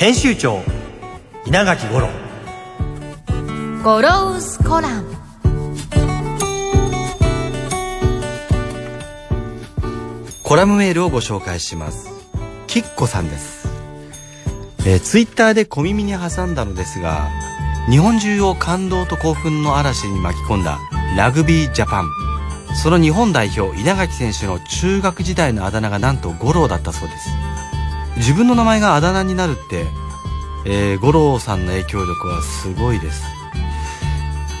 編集長稲垣五郎。ゴロウスコラム。コラムメールをご紹介します。きっこさんです、えー、ツイッターで小耳に挟んだのですが日本中を感動と興奮の嵐に巻き込んだラグビージャパン。その日本代表稲垣選手の中学時代のあだ名がなんと五郎だったそうです自分の名前があだ名になるって、えー、五郎さんの影響力はすごいです。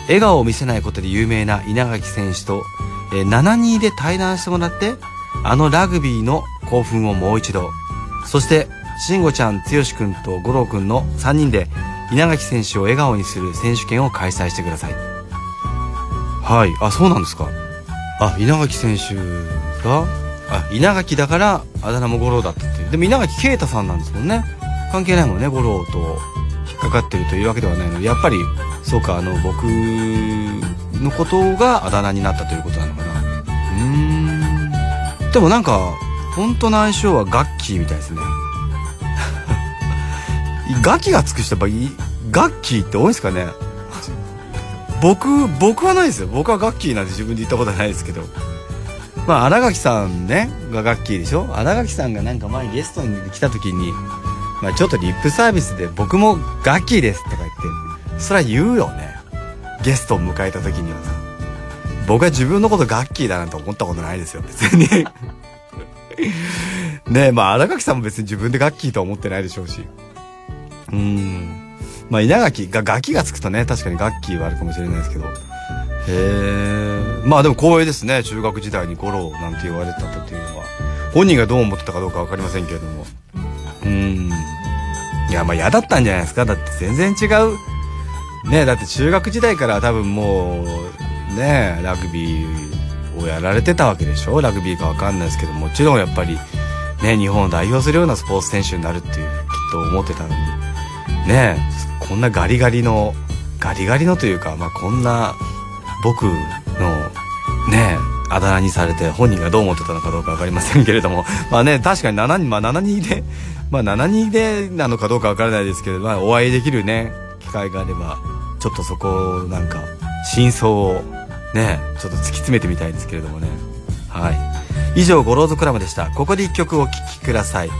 笑顔を見せないことで有名な稲垣選手と、えー、7-2で対談してもらってあのラグビーの興奮をもう一度。そして慎吾ちゃん剛くんと五郎くんの3人で稲垣選手を笑顔にする選手権を開催してください。はい。あそうなんですか。あ稲垣選手があ稲垣だからあだ名も五郎だったっていう。でも稲垣啓太さんなんですもんね。関係ないもんね五郎と。引っかかってるというわけではないので。やっぱりそうかあの僕のことがあだ名になったということなのかな。うん。でもなんか本当の相性はガッキーみたいですね。ガキがつく人やっぱガッキーって多いですかね。僕僕はないですよ。僕はガッキーなんて自分で言ったことはないですけど。まあ新垣さんねがガッキーでしょ？新垣さんがなんか前にゲストに来た時に、まあ、ちょっとリップサービスで「僕もガッキーです」とか言ってそれは言うよね。ゲストを迎えた時にはさ。僕は自分のことガッキーだなんて思ったことないですよ。別に。ねえまあ新垣さんも別に自分でガッキーとは思ってないでしょうし。うん。まあ稲垣がガキがつくとね確かにガッキーはあるかもしれないですけど。へえまあでも光栄ですね。中学時代に五郎なんて言われたっていうのは。本人がどう思ってたかどうか分かりませんけれども。うん。いやまあ嫌だったんじゃないですか。だって全然違う。ねだって中学時代から多分もうねラグビーをやられてたわけでしょ？ラグビーか分かんないですけど。もちろんやっぱりね日本を代表するようなスポーツ選手になるっていうきっと思ってたのに。ねこんなガリガリのガリガリのというか、まあ、こんな僕ねあだ名にされて本人がどう思ってたのかどうか分かりませんけれども まあね確かに7人まあ7人でまあ7人でなのかどうか分からないですけど、まあ、お会いできるね機会があればちょっとそこをなんか真相をねちょっと突き詰めてみたいですけれどもね。はい。以上ゴローズクラブでした。ここで一曲お聴きください。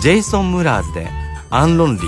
ジェイソン・ムラーズで「アンロンリー」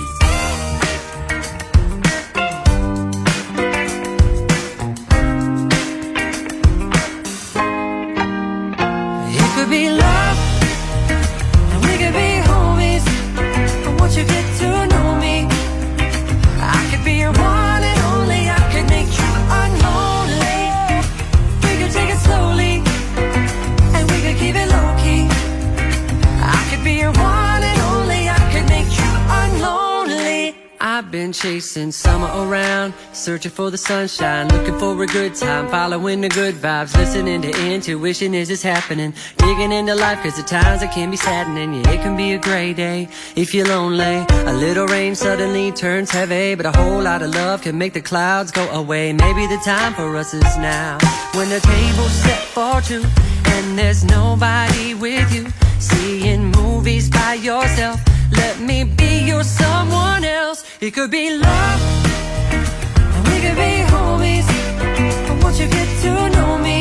chasing summer around, searching for the sunshine, looking for a good time, following the good vibes, listening to intuition. Is this happening? Digging into life, cause times it can be saddening. Yeah, it can be a gray day if you're lonely. A little rain suddenly turns heavy, but a whole lot of love can make the clouds go away. Maybe the time for us is now. When the table's set for two, and there's nobody with you, seeing movies by yourself. Let me be your someone else. It could be love, and we could be homies. But once you get to know me,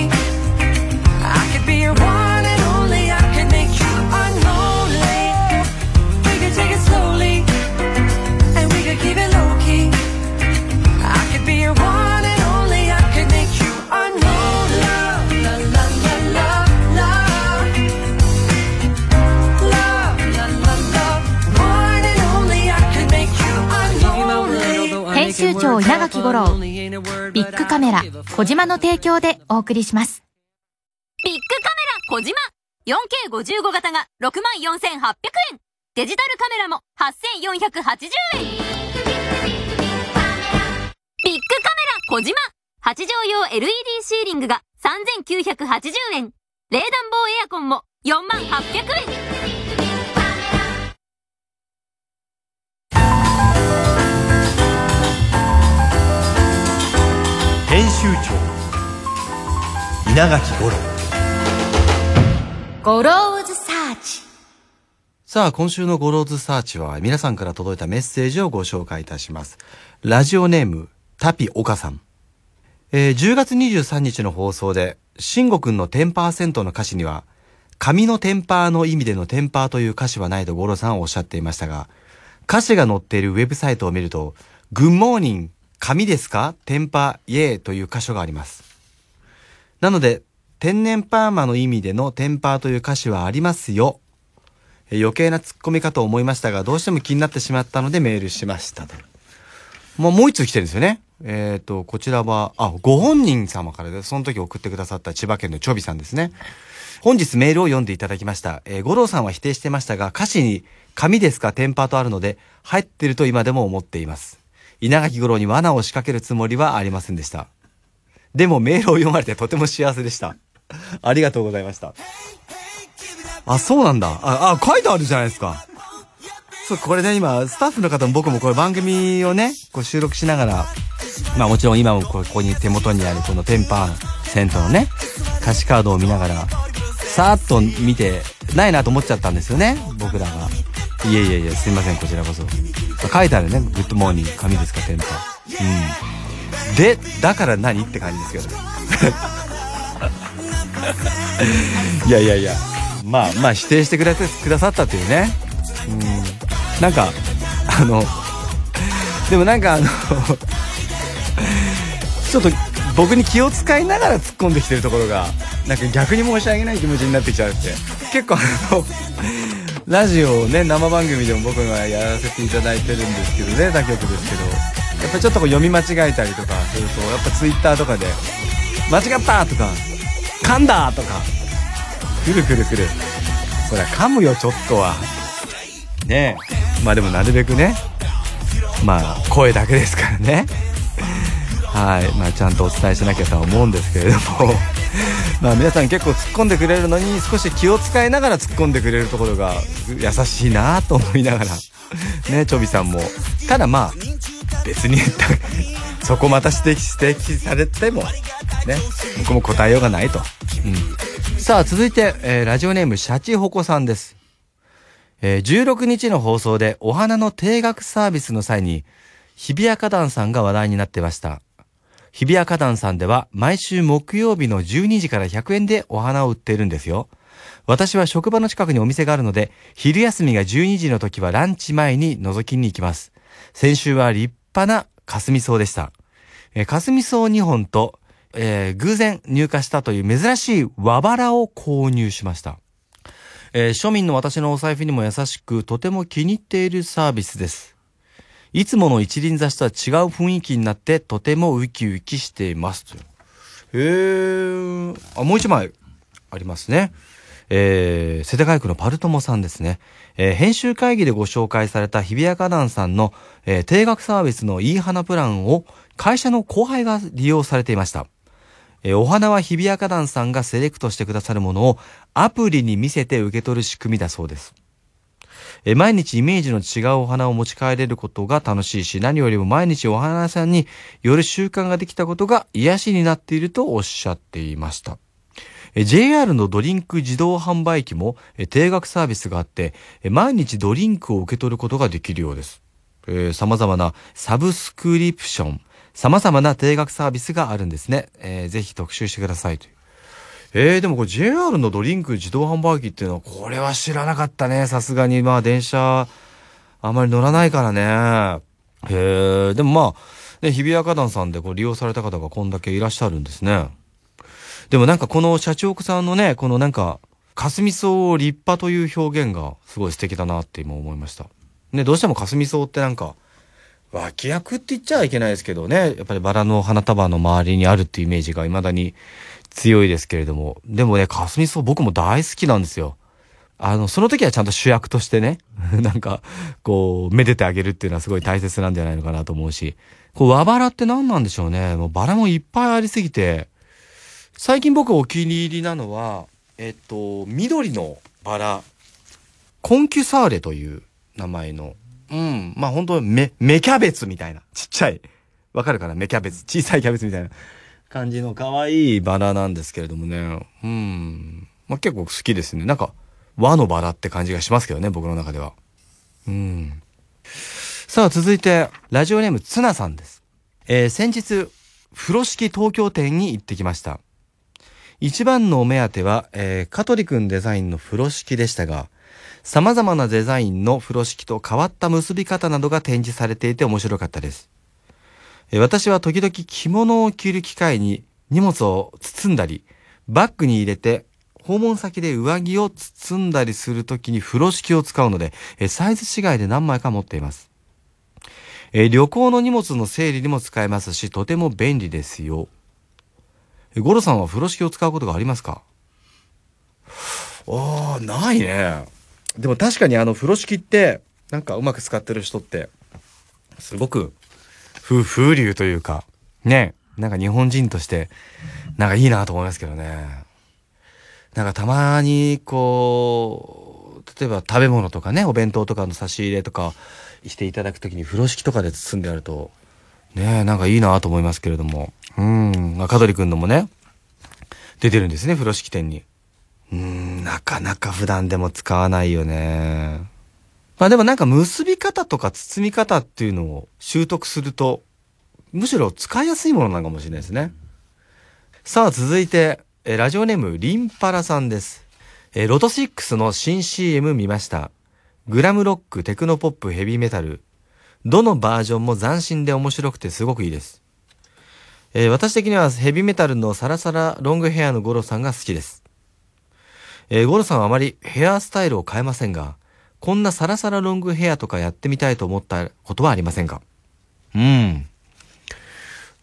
カメラ小島の提供でお送りします。ビッックカメラ小島。4K55 型が64,800円。デジタルカメラも8,480円。ビッグカメラ小島。8畳用 LED シーリングが3,980円。冷暖房エアコンも48,800円。編集長稲垣吾郎ゴローズサーチさあ、今週のゴローズサーチは皆さんから届いたメッセージをご紹介いたします。ラジオネーム、タピオカさん。えー10月23日の放送で、慎吾くんのテンパーセントの歌詞には、髪のテンパーの意味でのテンパーという歌詞はないと吾郎さんはおっしゃっていましたが、歌詞が載っているウェブサイトを見ると、グッモーニン、紙ですか？テンパ、イエーという箇所があります。なので、天然パーマの意味でのテンパーという歌詞はありますよ。余計な突っ込みかと思いましたが、どうしても気になってしまったのでメールしましたと。もう、もう一通来てるんですよね。えっ、と、こちらは、あ、ご本人様からで、その時送ってくださった千葉県のちょびさんですね。本日メールを読んでいただきました。えー五郎さんは否定してましたが、歌詞に、紙ですか？テンパーとあるので、入ってると今でも思っています。稲垣五郎に罠を仕掛けるつもりはありませんでした。でもメールを読まれてとても幸せでした。ありがとうございました。あ、そうなんだ。あ、あ、書いてあるじゃないですか。そう、これね、今、スタッフの方も僕もこれ番組をね、こう収録しながら、まあもちろん今もここに手元にあるこのテンパーセントのね、歌詞カードを見ながら、さーっと見て、ないなと思っちゃったんですよね、僕らが。いえいえいえ、すいません、こちらこそ。書いてあるね、グッドモーニング、髪ですか、テンパ。うん。で、だから何？って感じですけどね。いやいやいや、まあまあ否定してくれてくださったっていうね。うん。なんか、あの、でもなんかあの、ちょっと僕に気を使いながら突っ込んできてるところが、なんか逆に申し訳ない気持ちになってきちゃうって。結構あの、ラジオをね、生番組でも僕がやらせていただいてるんですけどね、他局ですけど、やっぱちょっとこう読み間違えたりとかすると、やっぱツイッターとかで、間違ったとか、噛んだとか、くるくるくる。そりゃ噛むよ、ちょっとは。ねえ。まあでもなるべくね、まあ声だけですからね。はい。まあちゃんとお伝えしなきゃとは思うんですけれども。まあ皆さん結構突っ込んでくれるのに少し気を使いながら突っ込んでくれるところが優しいなと思いながら。ね、ちょびさんも。ただまあ、別に、そこまた指摘、指摘されても、ね、僕も答えようがないと。うん。さあ、続いて、えーラジオネーム、シャチホコさんです。えー16日の放送でお花の定額サービスの際に、日比谷花壇さんが話題になってました。日比谷花壇さんでは毎週木曜日の12時から100円でお花を売っているんですよ。私は職場の近くにお店があるので、昼休みが12時の時はランチ前に覗きに行きます。先週は立派な霞草でした。えー、霞草2本と、えー偶然入荷したという珍しい和バラを購入しました。えー庶民の私のお財布にも優しく、とても気に入っているサービスです。いつもの一輪挿しとは違う雰囲気になって、とてもウキウキしています。とへー。あ、もう一枚ありますね。えー、世田谷区のパルトモさんですね。えー編集会議でご紹介された日比谷花壇さんの、えー定額サービスのいい花プランを会社の後輩が利用されていました。えーお花は日比谷花壇さんがセレクトしてくださるものをアプリに見せて受け取る仕組みだそうです。え毎日イメージの違うお花を持ち帰れることが楽しいし、何よりも毎日お花屋さんに寄る習慣ができたことが癒しになっているとおっしゃっていました。JR のドリンク自動販売機も定額サービスがあって、毎日ドリンクを受け取ることができるようです。えー様々なサブスクリプション、様々な定額サービスがあるんですね。えーぜひ特集してくださいという。えー、でもこれ JR のドリンク自動販売機っていうのは、これは知らなかったね。さすがに、まあ電車、あまり乗らないからね。へえ、でもまあ、ね、日比谷花壇さんでこう利用された方がこんだけいらっしゃるんですね。でもなんかこの社長さんのね、このなんか、霞草を立派という表現がすごい素敵だなって今思いました。ね、どうしても霞草ってなんか、脇役って言っちゃいけないですけどね、やっぱりバラの花束の周りにあるっていうイメージが未だに強いですけれども。でもね、かすみ草僕も大好きなんですよ。あの、その時はちゃんと主役としてね、なんか、こう、めでてあげるっていうのはすごい大切なんじゃないのかなと思うし、こう、和バラって何なんでしょうね。もうバラもいっぱいありすぎて、最近僕お気に入りなのは、えっと、緑のバラ、コンキュサーレという名前の、うん、まあ本当メ、メキャベツみたいな、ちっちゃい、わかるかな？メキャベツ、小さいキャベツみたいな。感じの可愛いバラなんですけれどもね、うん、まあ結構好きですね。なんか、和のバラって感じがしますけどね、僕の中では。うん。さあ、続いて、ラジオネームツナさんです。えー先日、風呂敷東京店に行ってきました。一番のお目当ては、えー、香取くんデザインの風呂敷でしたが、様々なデザインの風呂敷と変わった結び方などが展示されていて面白かったです。私は時々着物を着る機会に荷物を包んだり、バッグに入れて、訪問先で上着を包んだりするときに風呂敷を使うので、サイズ違いで何枚か持っています。え旅行の荷物の整理にも使えますし、とても便利ですよ。ゴロさんは風呂敷を使うことがありますか？ああ、ないね。でも確かにあの風呂敷って、なんかうまく使ってる人って、すごく、風、風流というか、ね、なんか日本人として、なんかいいなと思いますけどね。なんかたまに、こう、例えば食べ物とかね、お弁当とかの差し入れとかしていただくときに風呂敷とかで包んであると、ねなんかいいなと思いますけれども。うん、まあ、香取くんのもね、出てるんですね、風呂敷店に。うーん、なかなか普段でも使わないよね。まあでもなんか結び方とか包み方っていうのを習得すると、むしろ使いやすいものなのかもしれないですね。さあ続いて、えラジオネームリンパラさんです。えロト6の新 CM 見ました。グラムロック、テクノポップ、ヘビーメタル。どのバージョンも斬新で面白くてすごくいいです。えー私的にはヘビーメタルのサラサラロングヘアのゴロさんが好きです。えーゴロさんはあまりヘアスタイルを変えませんが、こんなサラサラロングヘアとかやってみたいと思ったことはありませんか？うん。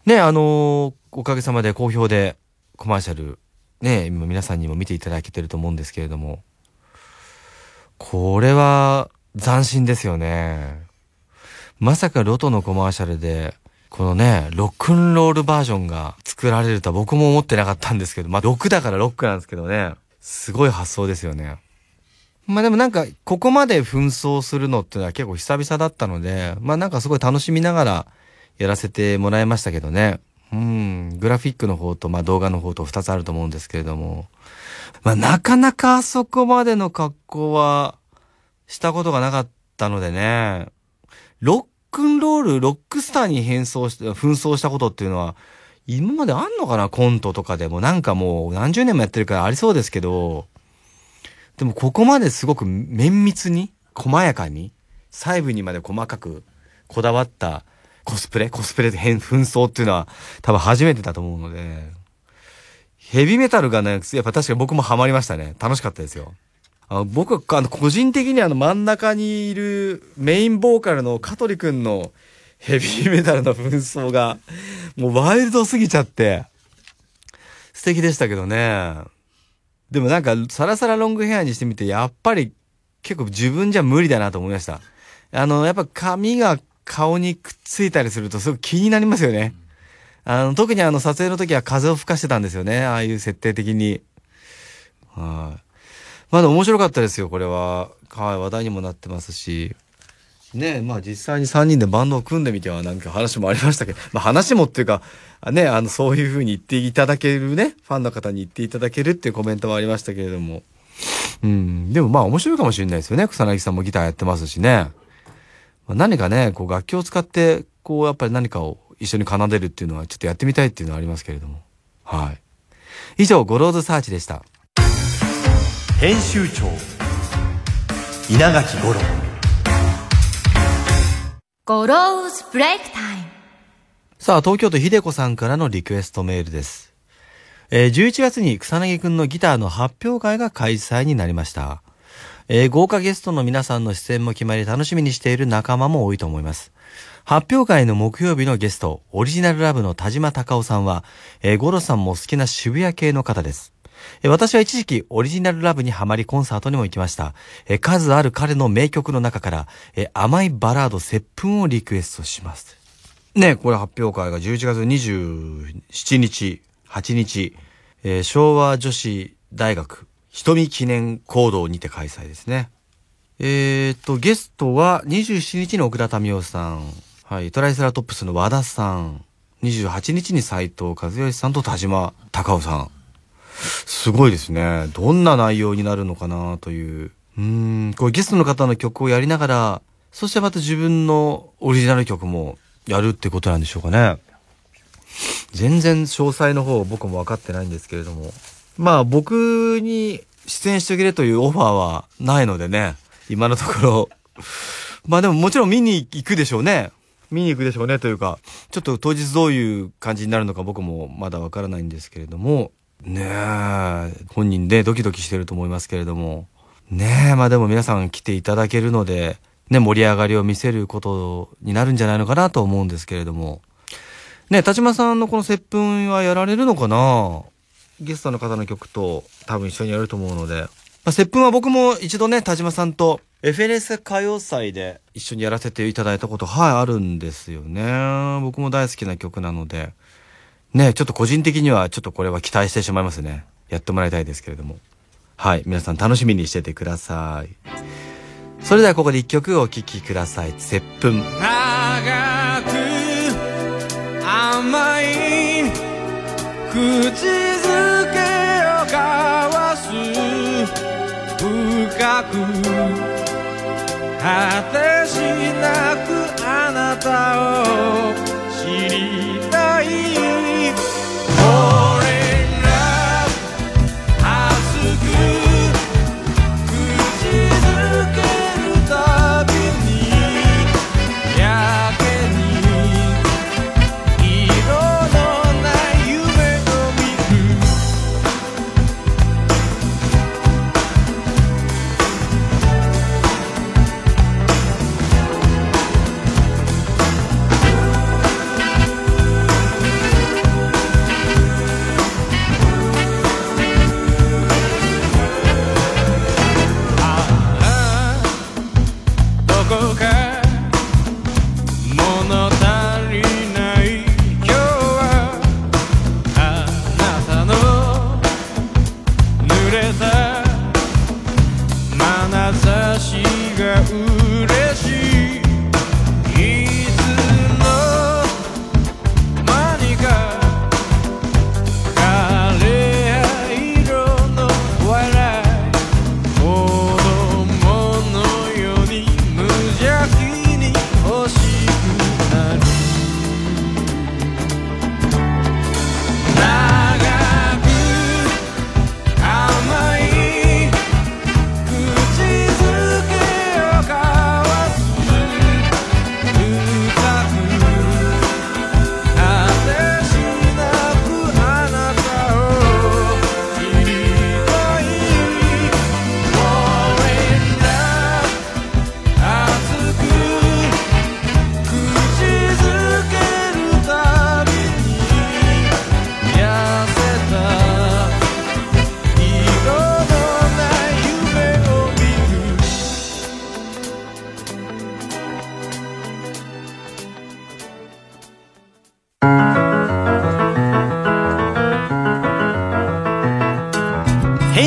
ね、あのーおかげさまで好評でコマーシャル、ね、今皆さんにも見ていただけてると思うんですけれども、これは斬新ですよね。まさかロトのコマーシャルで、このね、ロックンロールバージョンが作られるとは僕も思ってなかったんですけど、まあ、ロックだからロックなんですけどね、すごい発想ですよね。まあでもなんか、ここまで紛争するのってのは結構久々だったので、まあなんかすごい楽しみながらやらせてもらいましたけどね。うん、グラフィックの方と、まあ動画の方と二つあると思うんですけれども、まあなかなかあそこまでの格好はしたことがなかったのでね、ロックンロール、ロックスターに変装して、紛争したことっていうのは、今まであんのかな？コントとかでも。なんかもう何十年もやってるからありそうですけど、でもここまですごく綿密に、細やかに、細部にまで細かくこだわったコスプレコスプレで変、紛争っていうのは多分初めてだと思うので、ヘビメタルがね、やっぱ確かに僕もハマりましたね。楽しかったですよ。あ僕、あの、個人的にあの真ん中にいるメインボーカルの香取くんのヘビーメタルの紛争が、もうワイルドすぎちゃって、素敵でしたけどね。でもなんか、サラサラロングヘアにしてみて、やっぱり結構自分じゃ無理だなと思いました。あの、やっぱ髪が顔にくっついたりするとすごく気になりますよね。あの、特にあの撮影の時は風を吹かしてたんですよね。ああいう設定的に。はい。まだ面白かったですよ、これは。はい、話題にもなってますし。ねまあ実際に3人でバンドを組んでみてはなんか話もありましたけど、まあ話もっていうか、ね、あの、そういう風に言っていただけるね、ファンの方に言っていただけるっていうコメントもありましたけれども。うん、でもまあ面白いかもしれないですよね。草薙さんもギターやってますしね。まあ何かね、こう楽器を使って、こうやっぱり何かを一緒に奏でるっていうのはちょっとやってみたいっていうのはありますけれども。はい。以上、ゴローズサーチでした。編集長稲垣吾郎ゴローズブレイクタイムさあ、東京都秀子さんからのリクエストメールです。えー11月に草彅くんのギターの発表会が開催になりました。えー豪華ゲストの皆さんの出演も決まり楽しみにしている仲間も多いと思います。発表会の木曜日のゲスト、オリジナルラブの田島隆夫さんは、えー、ゴロさんも好きな渋谷系の方です。私は一時期オリジナルラブにハマりコンサートにも行きました。数ある彼の名曲の中から、甘いバラード、接吻をリクエストします。ね、これ発表会が11月27日、8日、えー昭和女子大学瞳記念講堂にて開催ですね。えー、と、ゲストは27日に奥田民生さん、はい、トライセラトップスの和田さん、28日に斉藤和義さんと田島隆夫さん。すごいですね。どんな内容になるのかなという。うん、これゲストの方の曲をやりながら、そしてまた自分のオリジナル曲もやるってことなんでしょうかね。全然詳細の方僕も分かってないんですけれども。まあ僕に出演してくれというオファーはないのでね。今のところ。まあでももちろん見に行くでしょうね。見に行くでしょうねというか、ちょっと当日どういう感じになるのか僕もまだわからないんですけれども、ねえ、本人でドキドキしてると思いますけれども、ねえ、まあでも皆さん来ていただけるので、ね、盛り上がりを見せることになるんじゃないのかなと思うんですけれども、ね、田島さんのこの接吻はやられるのかな？ゲストの方の曲と多分一緒にやると思うので。まあ、接吻は僕も一度ね、田島さんと FNS 歌謡祭で一緒にやらせていただいたこと、はい、あるんですよね。僕も大好きな曲なので。ね、ちょっと個人的にはちょっとこれは期待してしまいますね。やってもらいたいですけれども。はい、皆さん楽しみにしててください。それではここで一曲お聴きください。接吻。長く甘い口づけを交わす深く果てしなくあなたを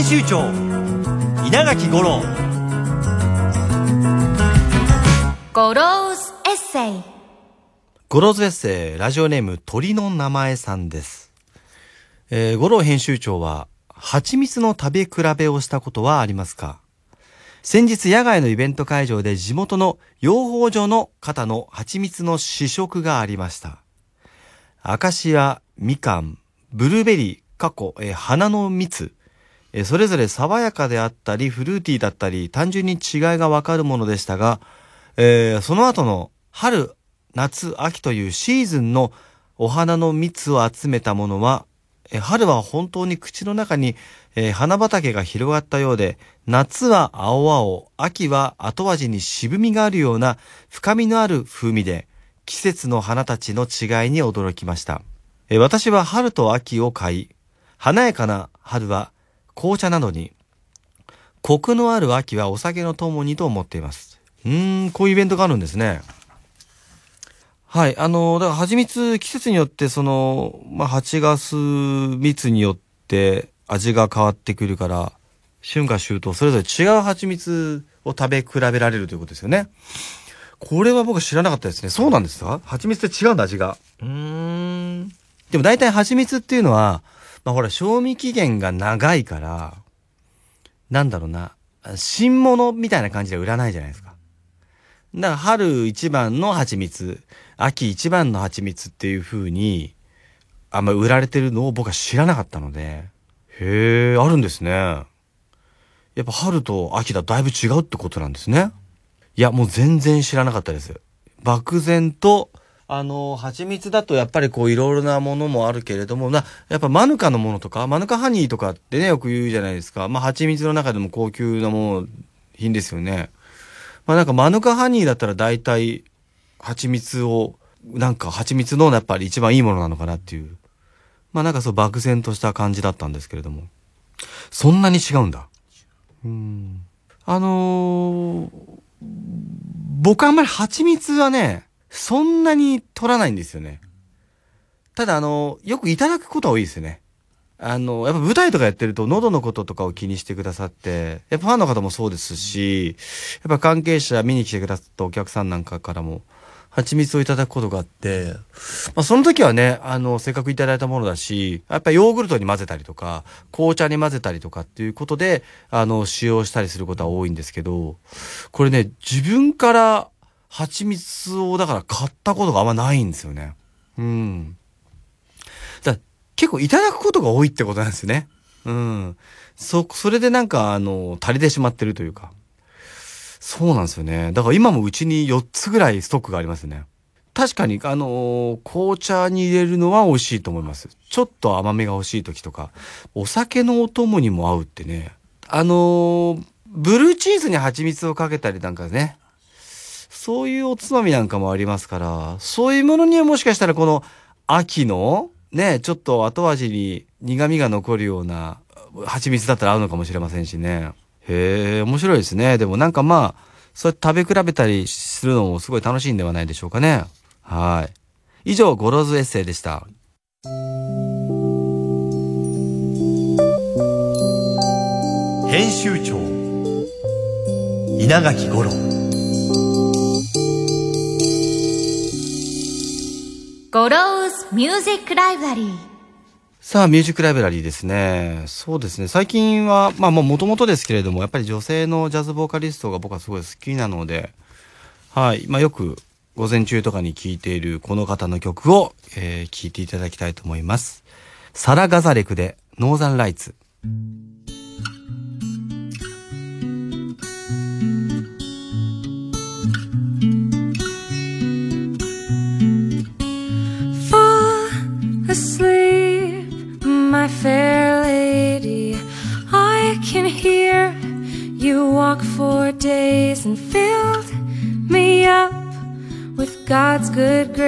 編集長稲垣吾郎ゴローズエッセイゴローズエッセイ、ラジオネーム鳥の名前さんです。えー、吾郎編集長は、蜂蜜の食べ比べをしたことはありますか？先日野外のイベント会場で地元の養蜂場の方の蜂蜜の試食がありました。アカシア、みかん、ブルーベリー、過去、えー花の蜜、それぞれ爽やかであったり、フルーティーだったり、単純に違いがわかるものでしたが、えーその後の春、夏、秋というシーズンのお花の蜜を集めたものは、え春は本当に口の中に、えー花畑が広がったようで、夏は青々、秋は後味に渋みがあるような深みのある風味で、季節の花たちの違いに驚きました。え私は春と秋を買い、華やかな春は紅茶などに、コクのある秋はお酒の友にと思っています。うーん、こういうイベントがあるんですね。はい。あの、だから蜂蜜、季節によって、その、まあ、蜂ガス蜜によって味が変わってくるから、春夏秋冬、それぞれ違う蜂蜜を食べ比べられるということですよね。これは僕知らなかったですね。そうなんですか？蜂蜜って違うんだ、味が。うーん。でも大体蜂蜜っていうのは、まあ、ほら、賞味期限が長いから、なんだろうな、新物みたいな感じで売らないじゃないですか。だから春一番の蜂蜜、秋一番の蜂蜜っていう風に、あんま売られてるのを僕は知らなかったので、へえ、あるんですね。やっぱ春と秋だだいぶ違うってことなんですね。いや、もう全然知らなかったです。漠然と、あの、蜂蜜だとやっぱりこういろいろなものもあるけれども、な、やっぱマヌカのものとか、マヌカハニーとかってね、よく言うじゃないですか。まあ蜂蜜の中でも高級なもの、品ですよね。まあなんかマヌカハニーだったら大体、蜂蜜を、なんか蜂蜜のやっぱり一番いいものなのかなっていう。まあなんかそう漠然とした感じだったんですけれども。そんなに違うんだ。うん。あのー僕あんまり蜂蜜はね、そんなに取らないんですよね。ただあの、よくいただくことは多いですよね。あの、やっぱ舞台とかやってると喉のこととかを気にしてくださって、やっぱファンの方もそうですし、やっぱ関係者見に来てくださったお客さんなんかからも、蜂蜜をいただくことがあって、まあその時はね、あの、せっかくいただいたものだし、やっぱヨーグルトに混ぜたりとか、紅茶に混ぜたりとかっていうことで、あの、使用したりすることは多いんですけど、これね、自分から蜂蜜をだから買ったことがあんまないんですよね。うん。だ結構いただくことが多いってことなんですね。うん。そ、それでなんか、あの、足りてしまってるというか。そうなんですよね。だから今もうちに4つぐらいストックがありますね。確かに、あのー紅茶に入れるのは美味しいと思います。ちょっと甘みが欲しい時とか、お酒のお供にも合うってね。あのーブルーチーズに蜂蜜をかけたりなんかね。そういうおつまみなんかもありますから、そういうものにはもしかしたらこの秋のね、ちょっと後味に苦味が残るような蜂蜜だったら合うのかもしれませんしね。へえ、面白いですね。でもなんかまあ、そうやって食べ比べたりするのもすごい楽しいんではないでしょうかね。はい。以上、ゴローズエッセイでした。編集長稲垣吾郎ゴローズミュージックライブラリーさあ、ミュージックライブラリーですね。そうですね。最近は、まあもともとですけれども、やっぱり女性のジャズボーカリストが僕はすごい好きなので、はい。まあよく午前中とかに聴いているこの方の曲を、えー、聴いていただきたいと思います。サラ・ガザレクでノーザンライツ。kırgın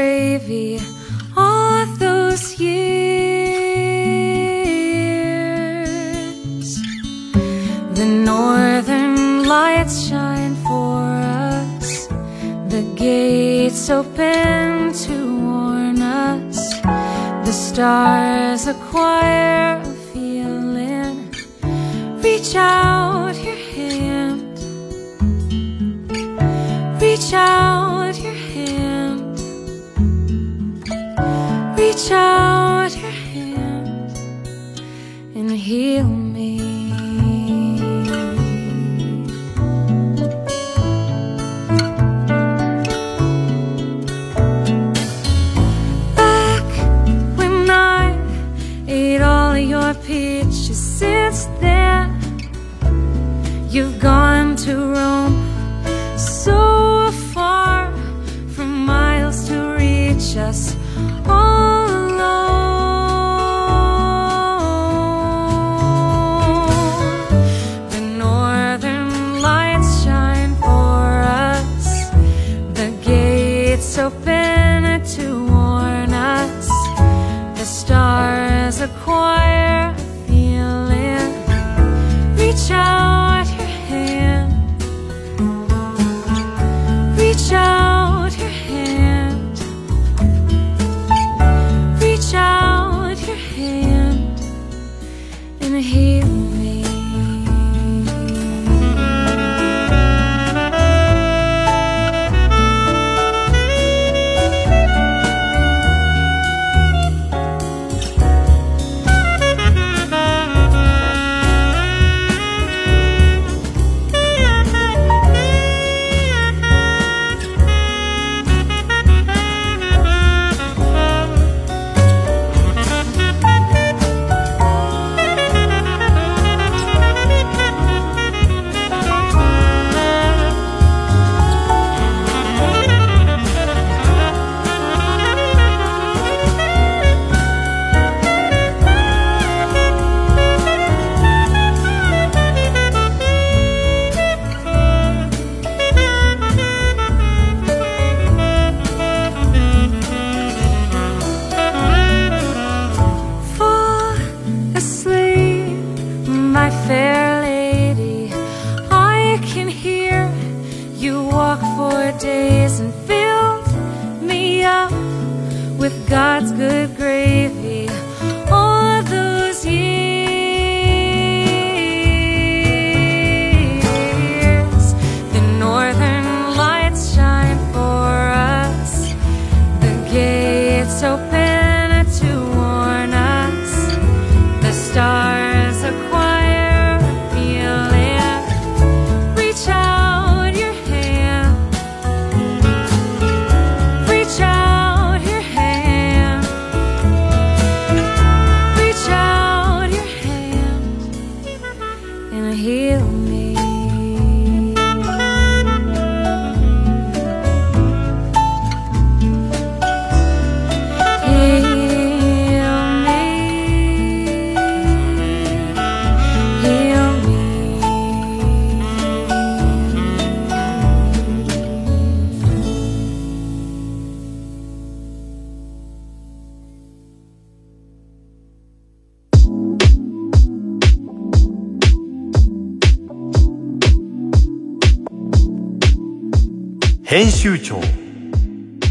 集長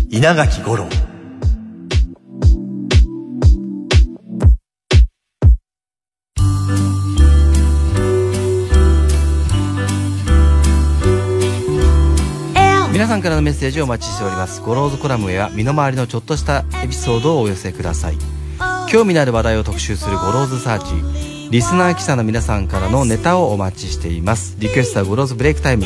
稲垣吾郎。皆さんからのメッセージをお待ちしております。ゴローズコラムへは身の回りのちょっとしたエピソードをお寄せください。興味のある話題を特集するゴローズサーチリスナー記者の皆さんからのネタをお待ちしています。リクエストはゴローズブレイクタイム。